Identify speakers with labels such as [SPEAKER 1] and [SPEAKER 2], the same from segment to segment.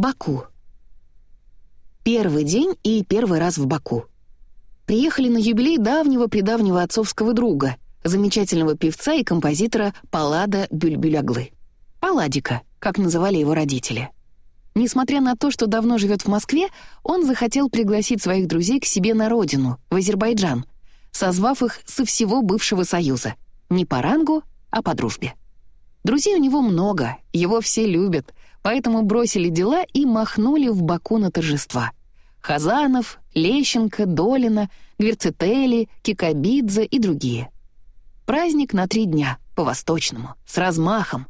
[SPEAKER 1] Баку. Первый день и первый раз в Баку. Приехали на юбилей давнего-предавнего отцовского друга, замечательного певца и композитора Паллада Бюльбюляглы. Палладика, как называли его родители. Несмотря на то, что давно живет в Москве, он захотел пригласить своих друзей к себе на родину, в Азербайджан, созвав их со всего бывшего Союза. Не по рангу, а по дружбе. Друзей у него много, его все любят, поэтому бросили дела и махнули в Баку на торжества. Хазанов, Лещенко, Долина, Гверцетели, Кикабидзе и другие. Праздник на три дня, по-восточному, с размахом.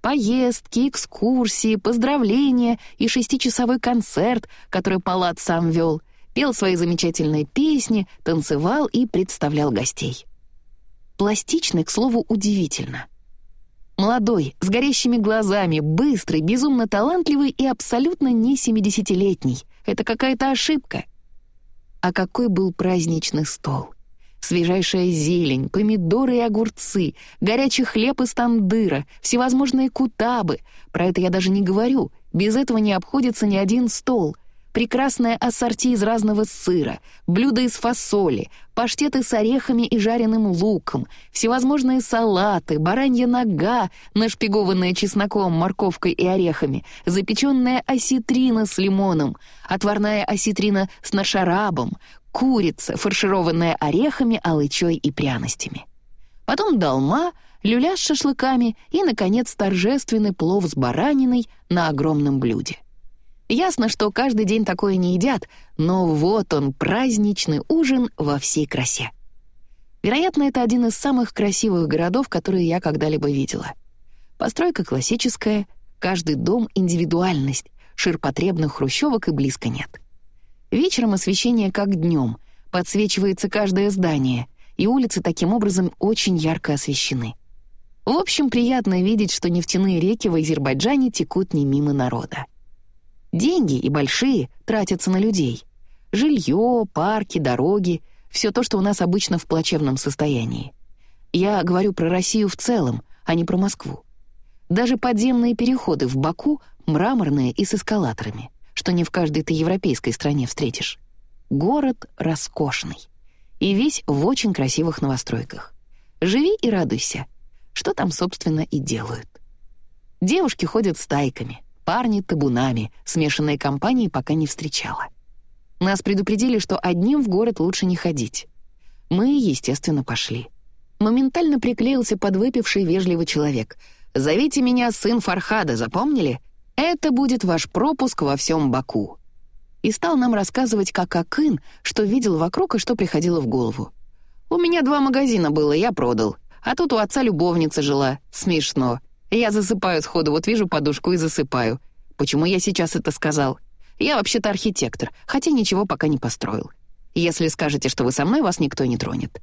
[SPEAKER 1] Поездки, экскурсии, поздравления и шестичасовой концерт, который Палат сам вел, пел свои замечательные песни, танцевал и представлял гостей. Пластичный, к слову, удивительно. Молодой, с горящими глазами, быстрый, безумно талантливый и абсолютно не 70-летний. Это какая-то ошибка. А какой был праздничный стол. Свежайшая зелень, помидоры и огурцы, горячий хлеб из тандыра, всевозможные кутабы. Про это я даже не говорю. Без этого не обходится ни один стол прекрасное ассорти из разного сыра, блюда из фасоли, паштеты с орехами и жареным луком, всевозможные салаты, баранья нога, нашпигованная чесноком, морковкой и орехами, запеченная осетрина с лимоном, отварная осетрина с нашарабом, курица, фаршированная орехами, алычой и пряностями. Потом долма, люля с шашлыками и, наконец, торжественный плов с бараниной на огромном блюде. Ясно, что каждый день такое не едят, но вот он, праздничный ужин во всей красе. Вероятно, это один из самых красивых городов, которые я когда-либо видела. Постройка классическая, каждый дом — индивидуальность, ширпотребных хрущевок и близко нет. Вечером освещение как днем, подсвечивается каждое здание, и улицы таким образом очень ярко освещены. В общем, приятно видеть, что нефтяные реки в Азербайджане текут не мимо народа. Деньги, и большие, тратятся на людей. Жилье, парки, дороги — все то, что у нас обычно в плачевном состоянии. Я говорю про Россию в целом, а не про Москву. Даже подземные переходы в Баку мраморные и с эскалаторами, что не в каждой-то европейской стране встретишь. Город роскошный. И весь в очень красивых новостройках. Живи и радуйся. Что там, собственно, и делают. Девушки ходят стайками — парни табунами, смешанные компании пока не встречала. Нас предупредили, что одним в город лучше не ходить. Мы, естественно, пошли. Моментально приклеился подвыпивший вежливый человек. «Зовите меня сын Фархада, запомнили? Это будет ваш пропуск во всем Баку». И стал нам рассказывать, как Акын, что видел вокруг и что приходило в голову. «У меня два магазина было, я продал. А тут у отца любовница жила. Смешно. Я засыпаю сходу, вот вижу подушку и засыпаю. Почему я сейчас это сказал? Я вообще-то архитектор, хотя ничего пока не построил. Если скажете, что вы со мной, вас никто не тронет.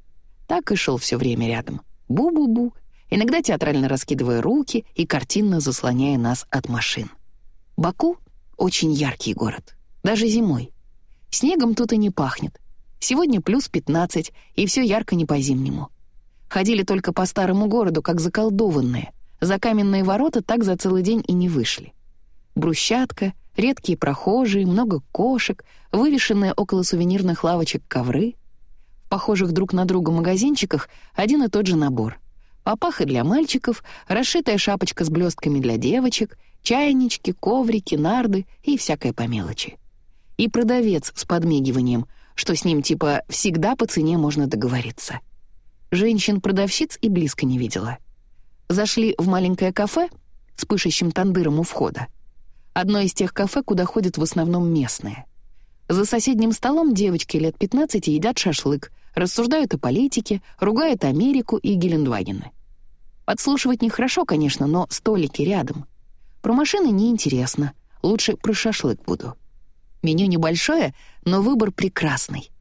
[SPEAKER 1] Так и шел все время рядом. Бу-бу-бу. Иногда театрально раскидывая руки и картинно заслоняя нас от машин. Баку — очень яркий город. Даже зимой. Снегом тут и не пахнет. Сегодня плюс 15, и все ярко не по-зимнему. Ходили только по старому городу, как заколдованные — за каменные ворота так за целый день и не вышли. Брусчатка, редкие прохожие, много кошек, вывешенные около сувенирных лавочек ковры. В похожих друг на друга магазинчиках один и тот же набор. Папаха для мальчиков, расшитая шапочка с блестками для девочек, чайнички, коврики, нарды и всякое по мелочи. И продавец с подмигиванием, что с ним типа «всегда по цене можно договориться». Женщин-продавщиц и близко не видела — Зашли в маленькое кафе с пышущим тандыром у входа. Одно из тех кафе, куда ходят в основном местные. За соседним столом девочки лет 15 едят шашлык, рассуждают о политике, ругают Америку и Гелендвагены. Подслушивать нехорошо, конечно, но столики рядом. Про машины неинтересно, лучше про шашлык буду. Меню небольшое, но выбор прекрасный.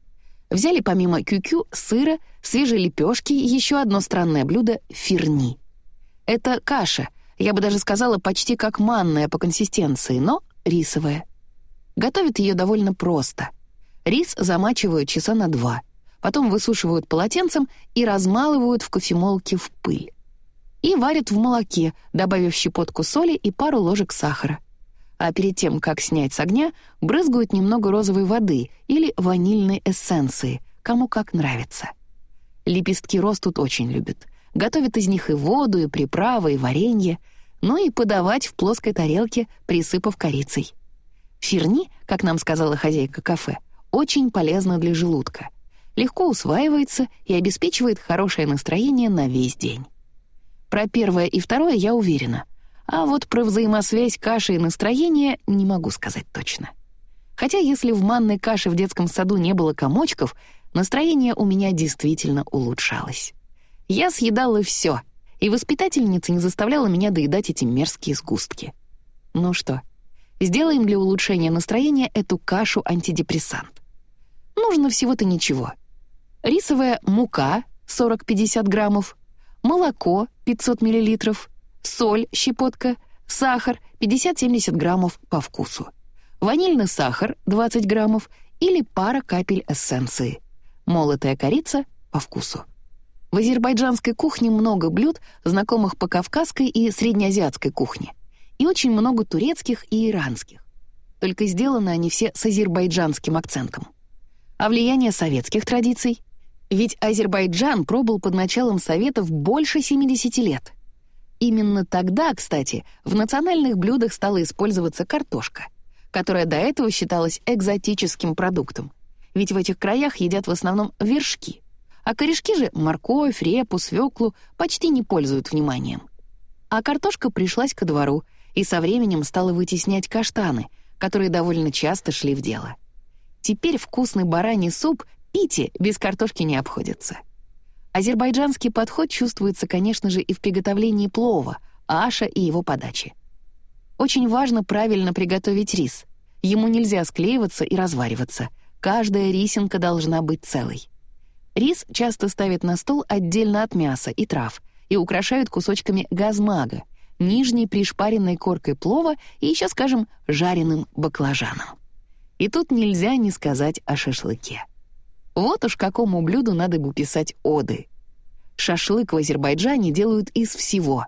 [SPEAKER 1] Взяли помимо кюкю сыра, свежей лепешки и еще одно странное блюдо — фирни — это каша, я бы даже сказала, почти как манная по консистенции, но рисовая. Готовят ее довольно просто. Рис замачивают часа на два, потом высушивают полотенцем и размалывают в кофемолке в пыль. И варят в молоке, добавив щепотку соли и пару ложек сахара. а перед тем, как снять с огня, брызгают немного розовой воды или ванильной эссенции, кому как нравится. Лепестки роз очень любят. Готовят из них и воду, и приправы, и варенье, ну и подавать в плоской тарелке, присыпав корицей. Фирни, как нам сказала хозяйка кафе, очень полезно для желудка. Легко усваивается и обеспечивает хорошее настроение на весь день. Про первое и второе я уверена, а вот про взаимосвязь каши и настроения не могу сказать точно. Хотя если в манной каше в детском саду не было комочков, настроение у меня действительно улучшалось. Я съедала все, и воспитательница не заставляла меня доедать эти мерзкие сгустки. Ну что, сделаем для улучшения настроения эту кашу-антидепрессант. Нужно всего-то ничего. Рисовая мука 40-50 граммов, молоко 500 мл, соль щепотка, сахар 50-70 граммов по вкусу, ванильный сахар 20 граммов или пара капель эссенции, молотая корица по вкусу. В азербайджанской кухне много блюд, знакомых по кавказской и среднеазиатской кухне, и очень много турецких и иранских. Только сделаны они все с азербайджанским акцентом. А влияние советских традиций? Ведь Азербайджан пробыл под началом Советов больше 70 лет. Именно тогда, кстати, в национальных блюдах стала использоваться картошка, которая до этого считалась экзотическим продуктом. Ведь в этих краях едят в основном вершки — а корешки же морковь, репу, свеклу почти не пользуют вниманием. А картошка пришлась ко двору и со временем стала вытеснять каштаны, которые довольно часто шли в дело. Теперь вкусный бараний суп пите без картошки не обходится. Азербайджанский подход чувствуется, конечно же, и в приготовлении плова, аша и его подаче. Очень важно правильно приготовить рис. Ему нельзя склеиваться и развариваться. Каждая рисинка должна быть целой. Рис часто ставят на стол отдельно от мяса и трав и украшают кусочками газмага, нижней пришпаренной коркой плова и еще, скажем, жареным баклажаном. И тут нельзя не сказать о шашлыке. Вот уж какому блюду надо бы писать оды. Шашлык в Азербайджане делают из всего.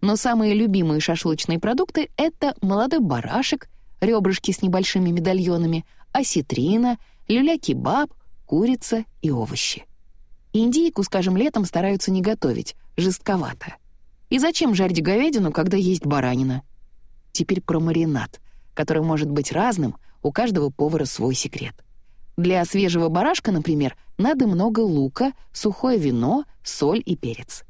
[SPEAKER 1] Но самые любимые шашлычные продукты — это молодой барашек, ребрышки с небольшими медальонами, осетрина, люля-кебаб, курица и овощи. Индейку, скажем, летом стараются не готовить, жестковато. И зачем жарить говядину, когда есть баранина? Теперь про маринад, который может быть разным, у каждого повара свой секрет. Для свежего барашка, например, надо много лука, сухое вино, соль и перец.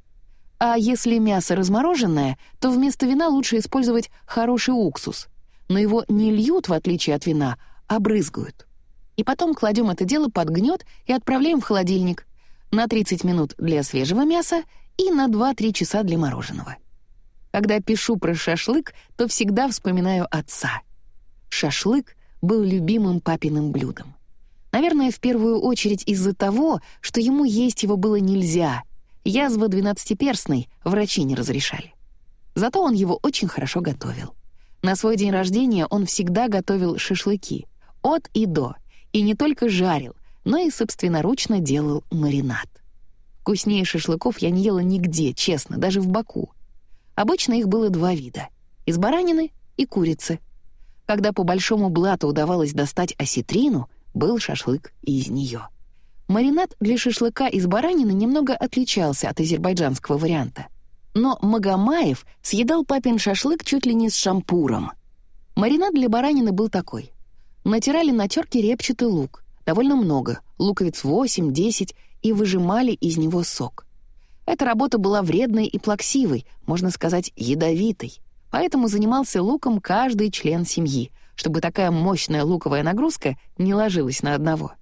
[SPEAKER 1] А если мясо размороженное, то вместо вина лучше использовать хороший уксус. Но его не льют, в отличие от вина, а брызгают и потом кладем это дело под гнет и отправляем в холодильник на 30 минут для свежего мяса и на 2-3 часа для мороженого. Когда пишу про шашлык, то всегда вспоминаю отца. Шашлык был любимым папиным блюдом. Наверное, в первую очередь из-за того, что ему есть его было нельзя. Язва двенадцатиперстной врачи не разрешали. Зато он его очень хорошо готовил. На свой день рождения он всегда готовил шашлыки. От и до, и не только жарил, но и собственноручно делал маринад. Вкуснее шашлыков я не ела нигде, честно, даже в Баку. Обычно их было два вида — из баранины и курицы. Когда по большому блату удавалось достать осетрину, был шашлык и из нее. Маринад для шашлыка из баранины немного отличался от азербайджанского варианта. Но Магомаев съедал папин шашлык чуть ли не с шампуром. Маринад для баранины был такой. Натирали на терке репчатый лук, довольно много, луковиц 8-10, и выжимали из него сок. Эта работа была вредной и плаксивой, можно сказать, ядовитой, поэтому занимался луком каждый член семьи, чтобы такая мощная луковая нагрузка не ложилась на одного.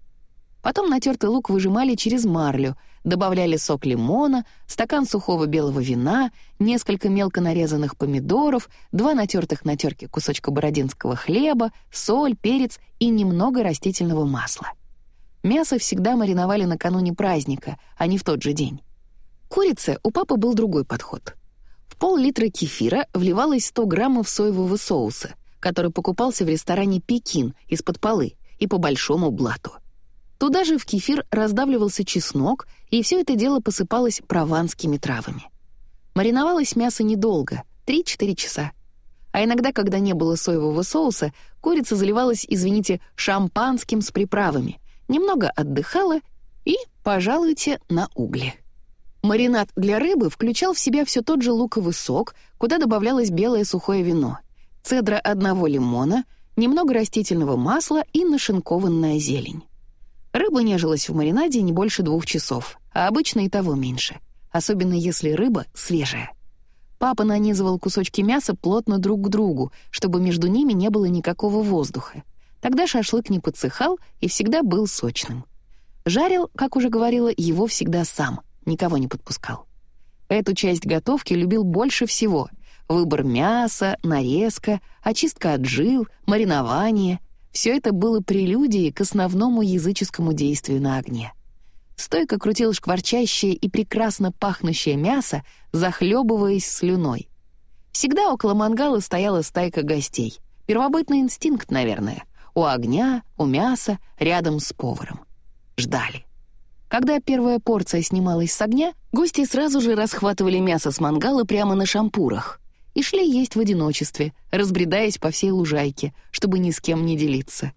[SPEAKER 1] Потом натертый лук выжимали через марлю — добавляли сок лимона, стакан сухого белого вина, несколько мелко нарезанных помидоров, два натертых на терке кусочка бородинского хлеба, соль, перец и немного растительного масла. Мясо всегда мариновали накануне праздника, а не в тот же день. Курице у папы был другой подход. В пол-литра кефира вливалось 100 граммов соевого соуса, который покупался в ресторане «Пекин» из-под полы и по большому блату. Туда же в кефир раздавливался чеснок, и все это дело посыпалось прованскими травами. Мариновалось мясо недолго, 3-4 часа. А иногда, когда не было соевого соуса, курица заливалась, извините, шампанским с приправами, немного отдыхала и, пожалуйте, на угли. Маринад для рыбы включал в себя все тот же луковый сок, куда добавлялось белое сухое вино, цедра одного лимона, немного растительного масла и нашинкованная зелень. Рыба нежилась в маринаде не больше двух часов, а обычно и того меньше, особенно если рыба свежая. Папа нанизывал кусочки мяса плотно друг к другу, чтобы между ними не было никакого воздуха. Тогда шашлык не подсыхал и всегда был сочным. Жарил, как уже говорила, его всегда сам, никого не подпускал. Эту часть готовки любил больше всего. Выбор мяса, нарезка, очистка от жил, маринование — все это было прелюдией к основному языческому действию на огне — стойко крутил шкварчащее и прекрасно пахнущее мясо, захлебываясь слюной. Всегда около мангала стояла стайка гостей. Первобытный инстинкт, наверное. У огня, у мяса, рядом с поваром. Ждали. Когда первая порция снималась с огня, гости сразу же расхватывали мясо с мангала прямо на шампурах и шли есть в одиночестве, разбредаясь по всей лужайке, чтобы ни с кем не делиться.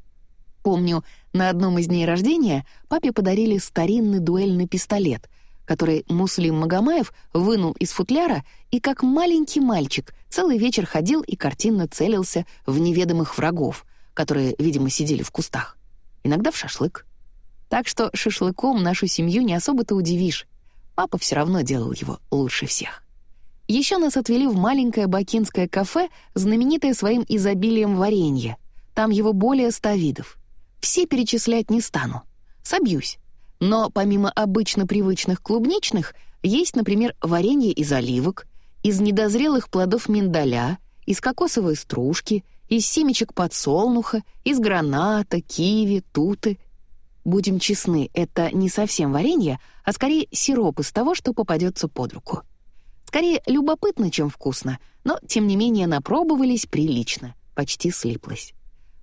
[SPEAKER 1] Помню, на одном из дней рождения папе подарили старинный дуэльный пистолет, который Муслим Магомаев вынул из футляра и, как маленький мальчик, целый вечер ходил и картинно целился в неведомых врагов, которые, видимо, сидели в кустах. Иногда в шашлык. Так что шашлыком нашу семью не особо-то удивишь. Папа все равно делал его лучше всех. Еще нас отвели в маленькое бакинское кафе, знаменитое своим изобилием варенья. Там его более ста видов — все перечислять не стану. Собьюсь. Но помимо обычно привычных клубничных, есть, например, варенье из оливок, из недозрелых плодов миндаля, из кокосовой стружки, из семечек подсолнуха, из граната, киви, туты. Будем честны, это не совсем варенье, а скорее сироп из того, что попадется под руку. Скорее любопытно, чем вкусно, но, тем не менее, напробовались прилично, почти слиплось.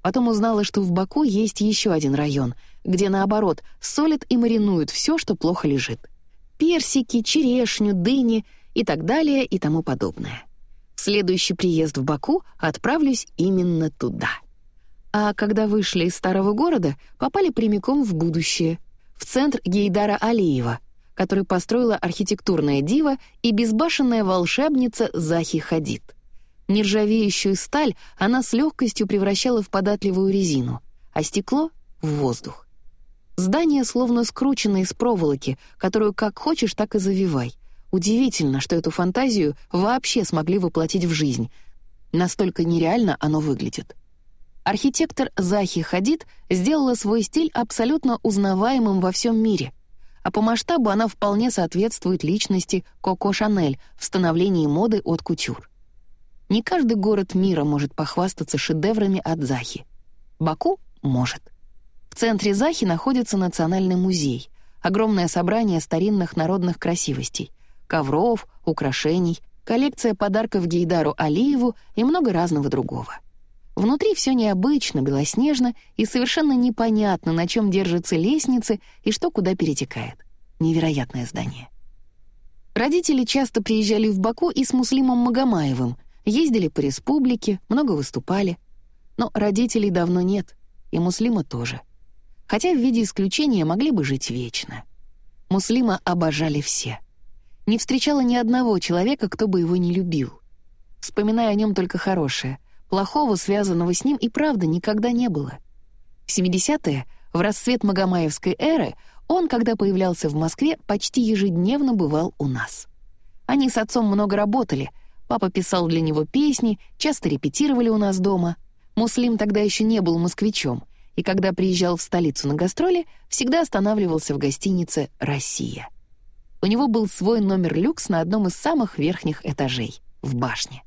[SPEAKER 1] Потом узнала, что в Баку есть еще один район, где, наоборот, солят и маринуют все, что плохо лежит. Персики, черешню, дыни и так далее и тому подобное. В следующий приезд в Баку отправлюсь именно туда. А когда вышли из старого города, попали прямиком в будущее, в центр Гейдара Алиева, который построила архитектурная дива и безбашенная волшебница Захи Хадид — Нержавеющую сталь она с легкостью превращала в податливую резину, а стекло — в воздух. Здание словно скручено из проволоки, которую как хочешь, так и завивай. Удивительно, что эту фантазию вообще смогли воплотить в жизнь. Настолько нереально оно выглядит. Архитектор Захи Хадид сделала свой стиль абсолютно узнаваемым во всем мире. А по масштабу она вполне соответствует личности Коко Шанель в становлении моды от кутюр. Не каждый город мира может похвастаться шедеврами от Захи. Баку может. В центре Захи находится Национальный музей, огромное собрание старинных народных красивостей, ковров, украшений, коллекция подарков Гейдару Алиеву и много разного другого. Внутри все необычно, белоснежно и совершенно непонятно, на чем держатся лестницы и что куда перетекает. Невероятное здание. Родители часто приезжали в Баку и с Муслимом Магомаевым — Ездили по республике, много выступали. Но родителей давно нет, и Муслима тоже. Хотя в виде исключения могли бы жить вечно. Муслима обожали все. Не встречала ни одного человека, кто бы его не любил. Вспоминая о нем только хорошее. Плохого, связанного с ним, и правда никогда не было. В 70-е, в расцвет Магомаевской эры, он, когда появлялся в Москве, почти ежедневно бывал у нас. Они с отцом много работали, Папа писал для него песни, часто репетировали у нас дома. Муслим тогда еще не был москвичом, и когда приезжал в столицу на гастроли, всегда останавливался в гостинице «Россия». У него был свой номер люкс на одном из самых верхних этажей, в башне.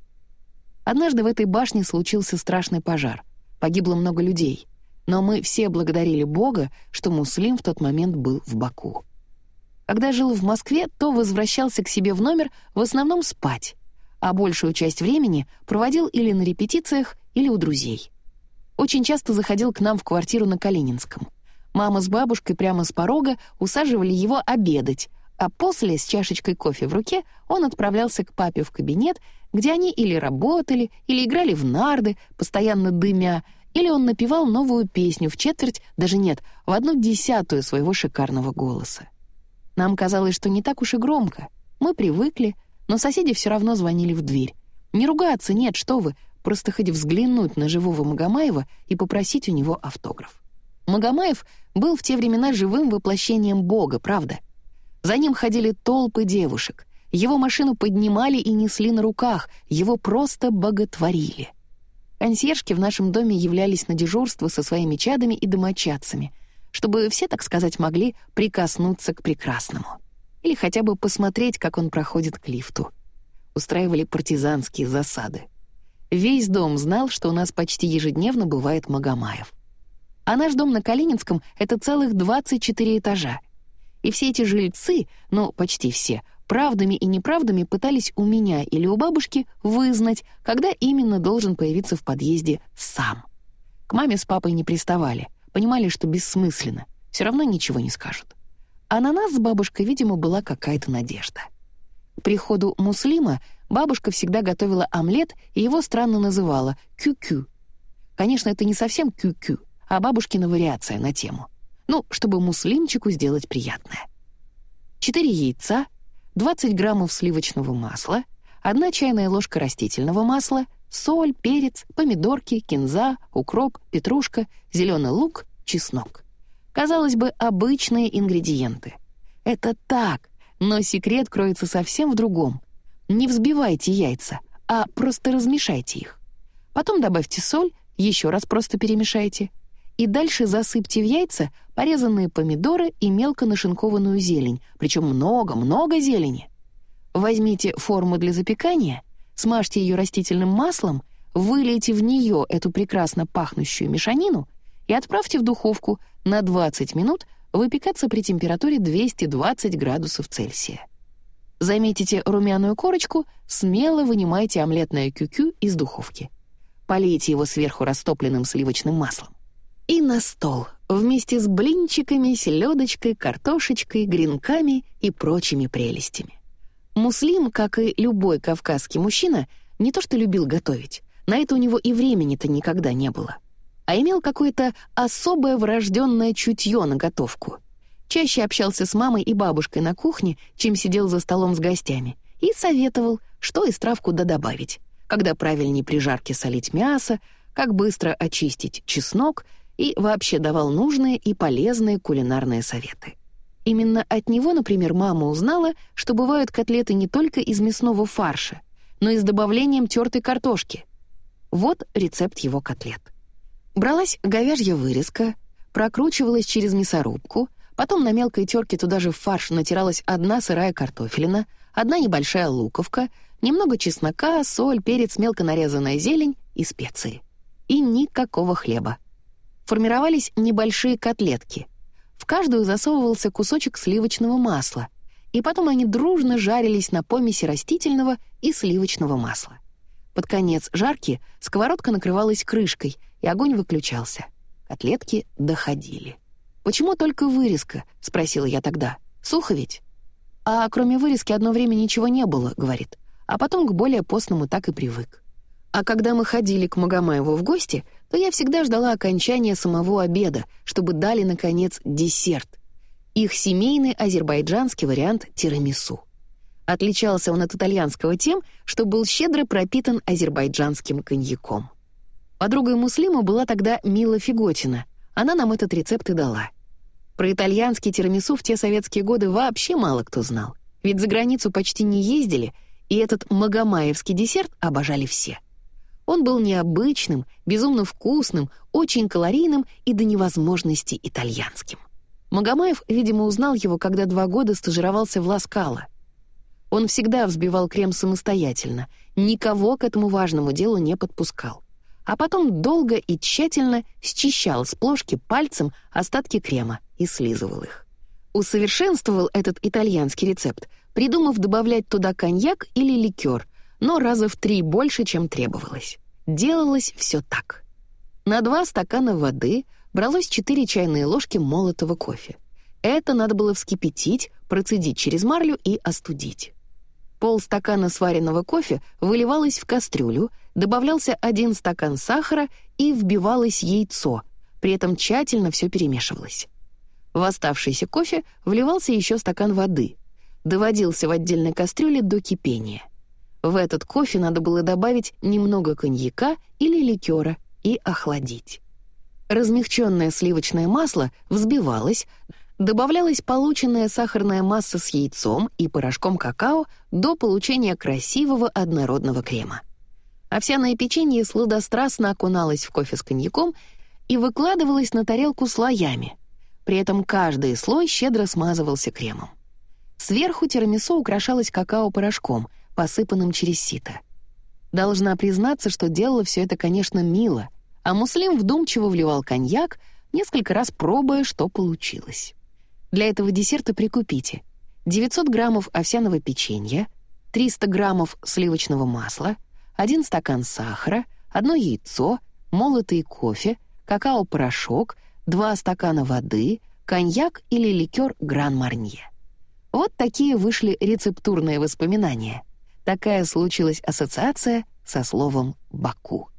[SPEAKER 1] Однажды в этой башне случился страшный пожар. Погибло много людей. Но мы все благодарили Бога, что Муслим в тот момент был в Баку. Когда жил в Москве, то возвращался к себе в номер в основном спать, а большую часть времени проводил или на репетициях, или у друзей. Очень часто заходил к нам в квартиру на Калининском. Мама с бабушкой прямо с порога усаживали его обедать, А после, с чашечкой кофе в руке, он отправлялся к папе в кабинет, где они или работали, или играли в нарды, постоянно дымя, или он напевал новую песню в четверть, даже нет, в одну десятую своего шикарного голоса. Нам казалось, что не так уж и громко. Мы привыкли, но соседи все равно звонили в дверь. Не ругаться, нет, что вы, просто хоть взглянуть на живого Магомаева и попросить у него автограф. Магомаев был в те времена живым воплощением Бога, правда? За ним ходили толпы девушек. Его машину поднимали и несли на руках, его просто боготворили. Консьержки в нашем доме являлись на дежурство со своими чадами и домочадцами, чтобы все, так сказать, могли прикоснуться к прекрасному. Или хотя бы посмотреть, как он проходит к лифту. Устраивали партизанские засады. Весь дом знал, что у нас почти ежедневно бывает Магомаев. А наш дом на Калининском — это целых 24 этажа. И все эти жильцы, ну, почти все, правдами и неправдами пытались у меня или у бабушки вызнать, когда именно должен появиться в подъезде сам. К маме с папой не приставали, понимали, что бессмысленно, все равно ничего не скажут. А на нас с бабушкой, видимо, была какая-то надежда. К приходу Муслима бабушка всегда готовила омлет и его странно называла «кю-кю». Конечно, это не совсем «кю-кю», а бабушкина вариация на тему. Ну, чтобы муслимчику сделать приятное. Четыре яйца, 20 граммов сливочного масла, одна чайная ложка растительного масла, соль, перец, помидорки, кинза, укроп, петрушка, зеленый лук, чеснок. Казалось бы, обычные ингредиенты. Это так, но секрет кроется совсем в другом. Не взбивайте яйца, а просто размешайте их. Потом добавьте соль, еще раз просто перемешайте — и дальше засыпьте в яйца порезанные помидоры и мелко нашинкованную зелень, причем много-много зелени. Возьмите форму для запекания, смажьте ее растительным маслом, вылейте в нее эту прекрасно пахнущую мешанину и отправьте в духовку на 20 минут выпекаться при температуре 220 градусов Цельсия. Заметите румяную корочку, смело вынимайте омлетное кюкю из духовки. Полейте его сверху растопленным сливочным маслом и на стол, вместе с блинчиками, селедочкой, картошечкой, гренками и прочими прелестями. Муслим, как и любой кавказский мужчина, не то что любил готовить, на это у него и времени-то никогда не было, а имел какое-то особое врожденное чутье на готовку. Чаще общался с мамой и бабушкой на кухне, чем сидел за столом с гостями, и советовал, что из трав куда добавить, когда правильнее при жарке солить мясо, как быстро очистить чеснок — и вообще давал нужные и полезные кулинарные советы. Именно от него, например, мама узнала, что бывают котлеты не только из мясного фарша, но и с добавлением тертой картошки. Вот рецепт его котлет. Бралась говяжья вырезка, прокручивалась через мясорубку, потом на мелкой терке туда же в фарш натиралась одна сырая картофелина, одна небольшая луковка, немного чеснока, соль, перец, мелко нарезанная зелень и специи. И никакого хлеба формировались небольшие котлетки. В каждую засовывался кусочек сливочного масла, и потом они дружно жарились на помеси растительного и сливочного масла. Под конец жарки сковородка накрывалась крышкой, и огонь выключался. Котлетки доходили. «Почему только вырезка?» — спросила я тогда. «Сухо ведь?» «А кроме вырезки одно время ничего не было», — говорит. А потом к более постному так и привык. А когда мы ходили к Магомаеву в гости, то я всегда ждала окончания самого обеда, чтобы дали, наконец, десерт. Их семейный азербайджанский вариант тирамису. Отличался он от итальянского тем, что был щедро пропитан азербайджанским коньяком. Подругой Муслима была тогда Мила Фиготина. Она нам этот рецепт и дала. Про итальянский тирамису в те советские годы вообще мало кто знал. Ведь за границу почти не ездили, и этот магомаевский десерт обожали все — он был необычным, безумно вкусным, очень калорийным и до невозможности итальянским. Магомаев, видимо, узнал его, когда два года стажировался в Ласкало. Он всегда взбивал крем самостоятельно, никого к этому важному делу не подпускал. А потом долго и тщательно счищал с плошки пальцем остатки крема и слизывал их. Усовершенствовал этот итальянский рецепт, придумав добавлять туда коньяк или ликер, но раза в три больше, чем требовалось. Делалось все так. На два стакана воды бралось 4 чайные ложки молотого кофе, Это надо было вскипятить, процедить через марлю и остудить. Полстакана сваренного кофе выливалось в кастрюлю, добавлялся один стакан сахара и вбивалось яйцо, при этом тщательно все перемешивалось. В оставшийся кофе вливался еще стакан воды, доводился в отдельной кастрюле до кипения. В этот кофе надо было добавить немного коньяка или ликера и охладить. Размягченное сливочное масло взбивалось, добавлялась полученная сахарная масса с яйцом и порошком какао до получения красивого однородного крема. Овсяное печенье сладострастно окуналось в кофе с коньяком и выкладывалось на тарелку слоями. При этом каждый слой щедро смазывался кремом. Сверху тирамису украшалось какао-порошком, посыпанным через сито. Должна признаться, что делала все это, конечно, мило, а Муслим вдумчиво вливал коньяк, несколько раз пробуя, что получилось. Для этого десерта прикупите 900 граммов овсяного печенья, 300 граммов сливочного масла, 1 стакан сахара, одно яйцо, молотый кофе, какао-порошок, 2 стакана воды, коньяк или ликер Гран-Марнье. Вот такие вышли рецептурные воспоминания. Такая случилась ассоциация со словом «Баку».